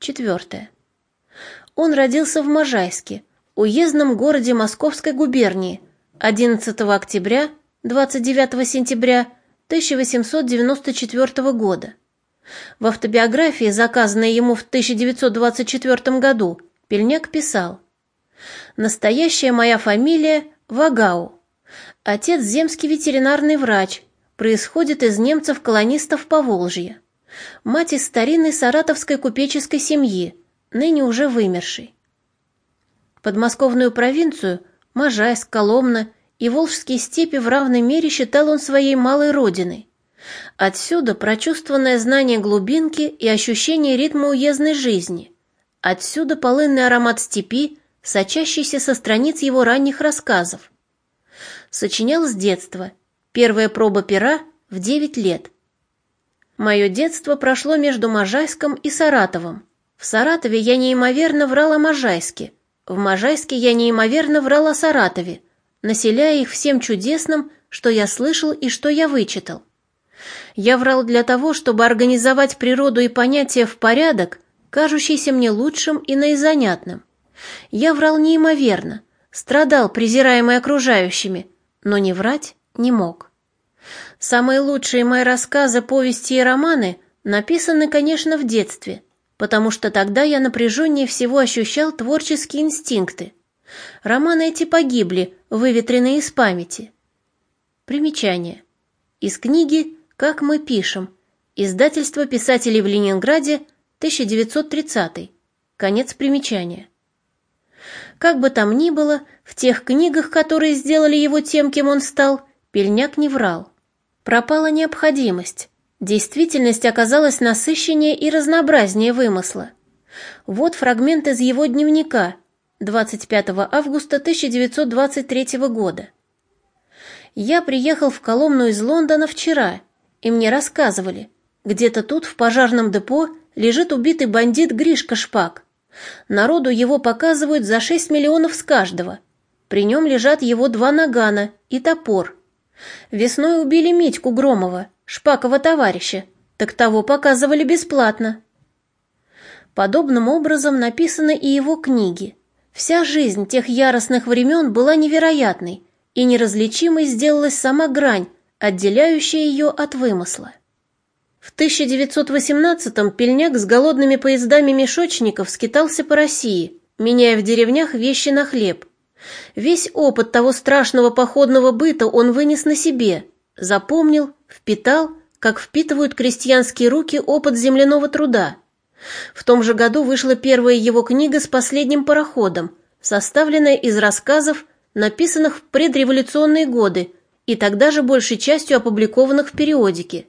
Четвертое. Он родился в Можайске, уездном городе Московской губернии, 11 октября, 29 сентября 1894 года. В автобиографии, заказанной ему в 1924 году, Пельняк писал «Настоящая моя фамилия Вагау. Отец земский ветеринарный врач, происходит из немцев-колонистов по Волжье. Мать из старинной саратовской купеческой семьи, ныне уже вымершей. Подмосковную провинцию, Можайск, Коломна и Волжские степи в равной мере считал он своей малой родиной. Отсюда прочувствованное знание глубинки и ощущение ритма уездной жизни. Отсюда полынный аромат степи, сочащийся со страниц его ранних рассказов. Сочинял с детства. Первая проба пера в девять лет. Мое детство прошло между Можайском и Саратовом. В Саратове я неимоверно врал о Можайске. В Можайске я неимоверно врал о Саратове, населяя их всем чудесным, что я слышал и что я вычитал. Я врал для того, чтобы организовать природу и понятия в порядок, кажущийся мне лучшим и наизанятным. Я врал неимоверно, страдал, презираемый окружающими, но не врать не мог. Самые лучшие мои рассказы, повести и романы написаны, конечно, в детстве, потому что тогда я напряженнее всего ощущал творческие инстинкты. Романы эти погибли, выветренные из памяти. Примечание. Из книги «Как мы пишем», издательство писателей в Ленинграде, 1930 Конец примечания. Как бы там ни было, в тех книгах, которые сделали его тем, кем он стал, Пельняк не врал. Пропала необходимость. Действительность оказалась насыщеннее и разнообразнее вымысла. Вот фрагмент из его дневника 25 августа 1923 года. «Я приехал в Коломну из Лондона вчера, и мне рассказывали, где-то тут в пожарном депо лежит убитый бандит Гришка Шпак. Народу его показывают за 6 миллионов с каждого. При нем лежат его два нагана и топор. Весной убили Митьку Громова, Шпакова товарища, так того показывали бесплатно. Подобным образом написаны и его книги. Вся жизнь тех яростных времен была невероятной, и неразличимой сделалась сама грань, отделяющая ее от вымысла. В 1918-м пельняк с голодными поездами мешочников скитался по России, меняя в деревнях вещи на хлеб. Весь опыт того страшного походного быта он вынес на себе, запомнил, впитал, как впитывают крестьянские руки опыт земляного труда. В том же году вышла первая его книга с последним пароходом, составленная из рассказов, написанных в предреволюционные годы и тогда же большей частью опубликованных в периодике.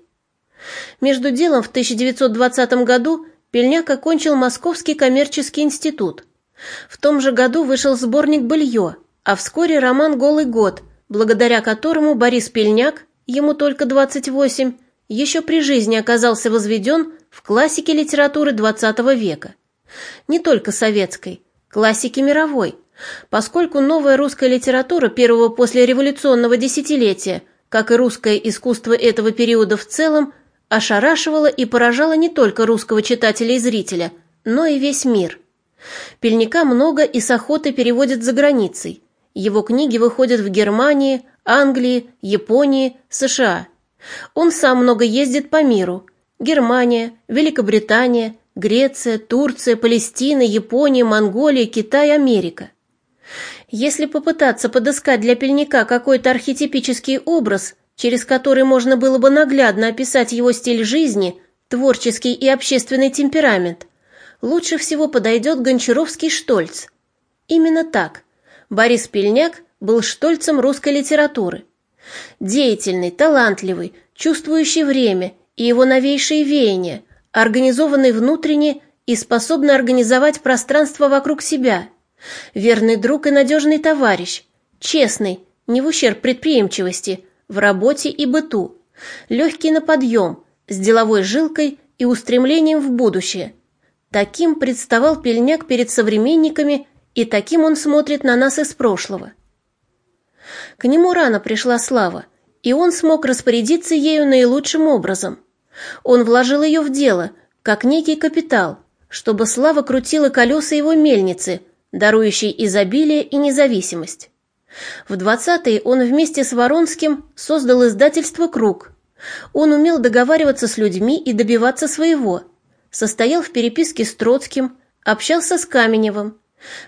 Между делом в 1920 году Пельняк окончил Московский коммерческий институт. В том же году вышел сборник «Былье», а вскоре роман «Голый год», благодаря которому Борис Пельняк, ему только 28, еще при жизни оказался возведен в классике литературы XX века. Не только советской, классики мировой, поскольку новая русская литература первого послереволюционного десятилетия, как и русское искусство этого периода в целом, ошарашивала и поражала не только русского читателя и зрителя, но и весь мир. Пельника много и с охотой переводят за границей. Его книги выходят в Германии, Англии, Японии, США. Он сам много ездит по миру. Германия, Великобритания, Греция, Турция, Палестина, Япония, Монголия, Китай, Америка. Если попытаться подыскать для пельника какой-то архетипический образ, через который можно было бы наглядно описать его стиль жизни, творческий и общественный темперамент, лучше всего подойдет Гончаровский Штольц. Именно так. Борис Пельняк был Штольцем русской литературы. Деятельный, талантливый, чувствующий время и его новейшие веяния, организованный внутренне и способный организовать пространство вокруг себя, верный друг и надежный товарищ, честный, не в ущерб предприимчивости – в работе и быту, легкий на подъем, с деловой жилкой и устремлением в будущее. Таким представал Пельняк перед современниками, и таким он смотрит на нас из прошлого. К нему рано пришла слава, и он смог распорядиться ею наилучшим образом. Он вложил ее в дело, как некий капитал, чтобы слава крутила колеса его мельницы, дарующей изобилие и независимость. В 20-е он вместе с Воронским создал издательство «Круг». Он умел договариваться с людьми и добиваться своего. Состоял в переписке с Троцким, общался с Каменевым.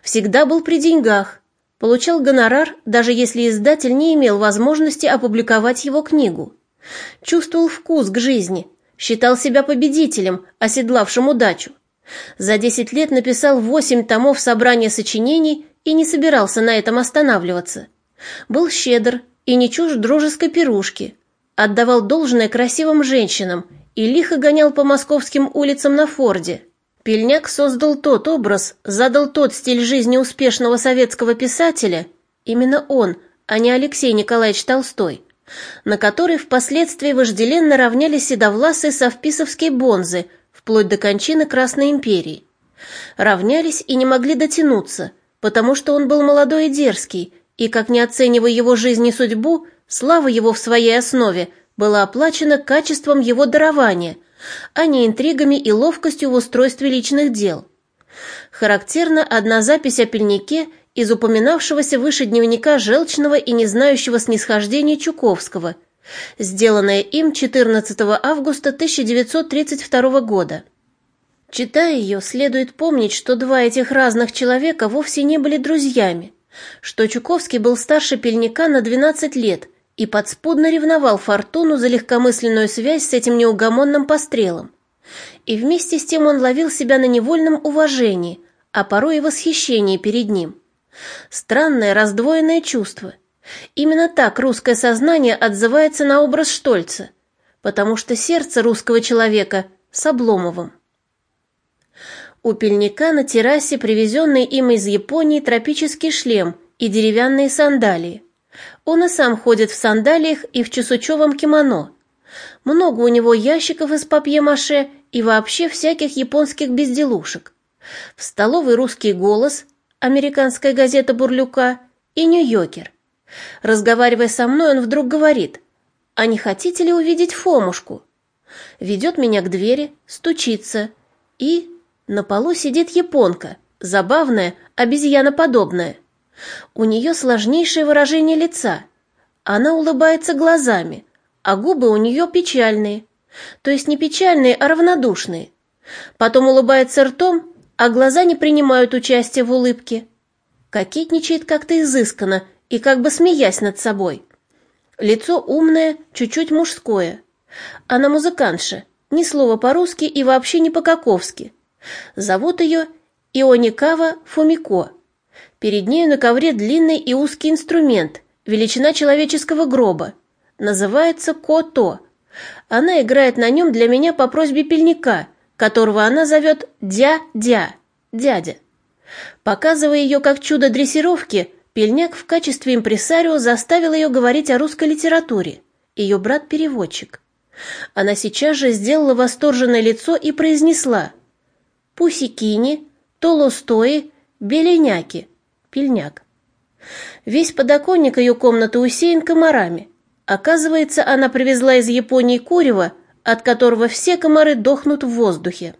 Всегда был при деньгах. Получал гонорар, даже если издатель не имел возможности опубликовать его книгу. Чувствовал вкус к жизни, считал себя победителем, оседлавшим удачу. За 10 лет написал 8 томов собрания сочинений и не собирался на этом останавливаться. Был щедр и не чужд дружеской пирушки, отдавал должное красивым женщинам и лихо гонял по московским улицам на Форде. Пельняк создал тот образ, задал тот стиль жизни успешного советского писателя, именно он, а не Алексей Николаевич Толстой, на который впоследствии вожделенно равнялись седовласые совписовские бонзы, вплоть до кончины Красной империи. Равнялись и не могли дотянуться – потому что он был молодой и дерзкий, и, как не оценивая его жизнь и судьбу, слава его в своей основе была оплачена качеством его дарования, а не интригами и ловкостью в устройстве личных дел. Характерна одна запись о пельнике из упоминавшегося выше дневника желчного и не знающего снисхождения Чуковского, сделанная им 14 августа 1932 года. Читая ее, следует помнить, что два этих разных человека вовсе не были друзьями, что Чуковский был старше Пельника на 12 лет и подспудно ревновал Фортуну за легкомысленную связь с этим неугомонным пострелом. И вместе с тем он ловил себя на невольном уважении, а порой и восхищении перед ним. Странное раздвоенное чувство. Именно так русское сознание отзывается на образ Штольца, потому что сердце русского человека с Обломовым. У пельника на террасе привезенный им из Японии тропический шлем и деревянные сандалии. Он и сам ходит в сандалиях и в чесучевом кимоно. Много у него ящиков из папье-маше и вообще всяких японских безделушек. В столовой русский голос, американская газета Бурлюка и Нью-Йоркер. Разговаривая со мной, он вдруг говорит, «А не хотите ли увидеть Фомушку?» Ведет меня к двери, стучится и на полу сидит японка, забавная, обезьяноподобная. У нее сложнейшее выражение лица. Она улыбается глазами, а губы у нее печальные. То есть не печальные, а равнодушные. Потом улыбается ртом, а глаза не принимают участия в улыбке. Кокетничает как-то изысканно и как бы смеясь над собой. Лицо умное, чуть-чуть мужское. Она музыкантша, ни слова по-русски и вообще не по-каковски. Зовут ее Ионикава Фумико. Перед нею на ковре длинный и узкий инструмент, величина человеческого гроба. Называется кото. Она играет на нем для меня по просьбе пельника, которого она зовет Дя-Дя, дядя. Показывая ее как чудо дрессировки, пельняк в качестве импресарио заставил ее говорить о русской литературе. Ее брат-переводчик. Она сейчас же сделала восторженное лицо и произнесла – Пусикини, Толостои, Беленяки, Пельняк. Весь подоконник ее комнаты усеян комарами. Оказывается, она привезла из Японии курево, от которого все комары дохнут в воздухе.